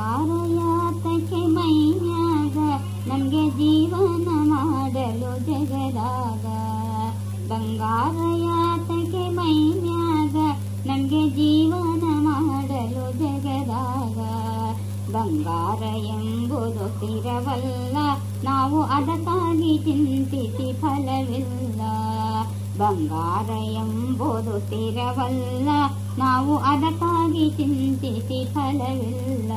ಬಂಗಾರ ಯಾತಕ್ಕೆ ಮೈನ್ಯಾಗ ನಮಗೆ ಜೀವನ ಮಾಡಲು ಜಗದಾಗ ಬಂಗಾರ ಯಾತಕ್ಕೆ ಮೈನ್ಯಾಗ ನಮಗೆ ಜೀವನ ಮಾಡಲು ಜಗದಾಗ ಬಂಗಾರ ಎಂಬುದು ಸ್ಥಿರವಲ್ಲ ನಾವು ಅದಕ್ಕಾಗಿ ಚಿಂತಿಸಿ ಫಲವಿಲ್ಲ. ಬಂಗಾರ ಎಂಬುದು ಸ್ಥಿರವಲ್ಲ. ನಾವು ಅದಕ್ಕಾಗಿ ಚಿಂತಿಸಿ ಫಲವಿಲ್ಲ.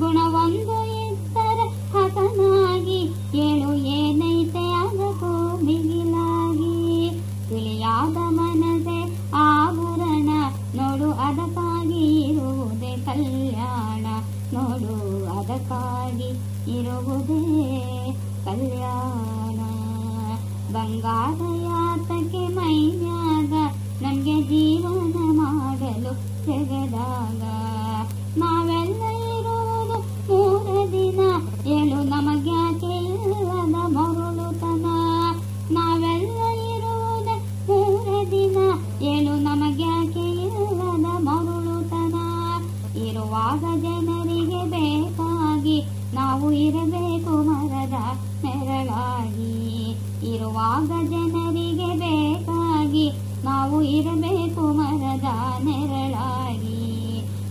ಗುಣವೊಂದು ಇದ್ದರೆ ಹತನಾಗಿ, ಏಳು ಏನೈತೆ ಅದಕ್ಕೂ ಮಿಗಿಲಾಗಿ. ತಿಳಿಯಾದ ಮನಸೆ ಆಭರಣ ನೋಡು ಅದಕ್ಕಾಗಿ ಇರುವುದೇ ಕಲ್ಯಾಣ. ನೋಡು ಅದಕ್ಕಾಗಿ ಇರುವುದೇ ಕಲ್ಯಾಣ. ಬಂಗಾರ ಯಾತಕ್ಕೆ ಮೈನ್ಯಾಗ ನಮ್ಗೆ ಜೀವನ ಮಾಡಲು ಇರುವಾಗ ಜನರಿಗೆ ಬೇಕಾಗಿ ನಾವು ಇರಬೇಕು ಮರದ ನೆರಳಾಗಿ.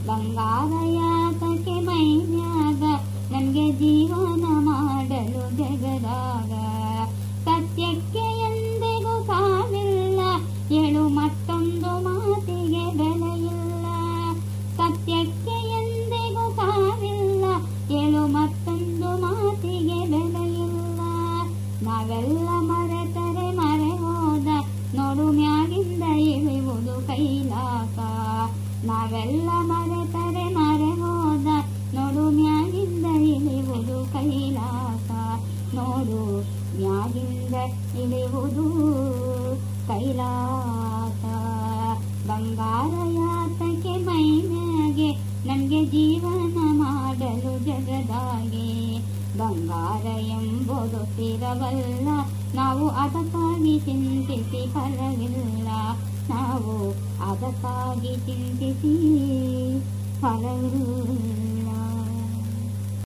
ಬಂಗಾರ ಯಾತಕ್ಕೆ ಮೈನ್ಯಾಗ ನಮಗೆ ಜೀವನ ಮಾಡಲು ಜಗದಾಗ ಸತ್ಯಕ್ಕೆ ಎಂದಿಗೂ ಸಾವಿಲ್ಲ ಏಳು ಮತ್ತೊಂದು ಮಾತಿಗೆ ಬೆಲೆಯಿಲ್ಲ. ಸತ್ಯಕ್ಕೆ ಎಂದಿಗೂ ಸಾವಿಲ್ಲ ಏಳು ಮತ್ತೊಂದು ಮಾತಿಗೆ ಬೆಲೆಯಿಲ್ಲ. ನಾವೆಲ್ಲ ನೋಡು ಯಾಗಿಂದ ಇಳಿಯುವುದು ಕೈಲಾಸ. ಬಂಗಾರ ಯಾತಕ್ಕೆ ಮೈನಾಗೆ ನನಗೆ ಜೀವನ ಮಾಡಲು ಜಗದಾಗೆ. ಬಂಗಾರ ಎಂಬುದು ಸ್ಥಿರವಲ್ಲ, ನಾವು ಅದಕ್ಕಾಗಿ ಚಿಂತಿಸಿ ಫಲವಿಲ್ಲ. ನಾವು ಅದಕ್ಕಾಗಿ ಚಿಂತಿಸಿ ಫಲವಿಲ್ಲ.